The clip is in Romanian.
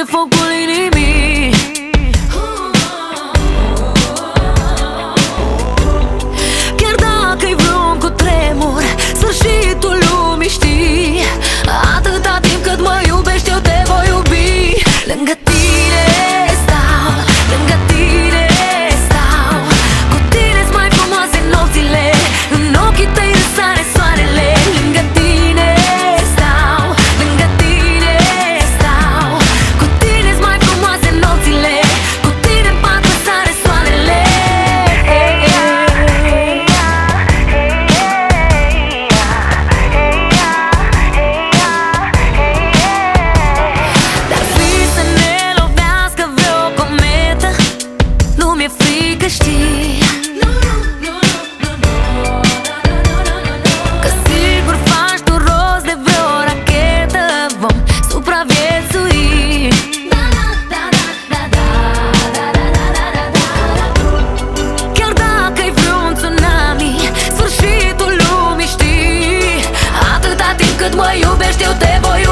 Face focul inimii. Chiar dacă-i vreun cutremur Sfârșit besteu te voi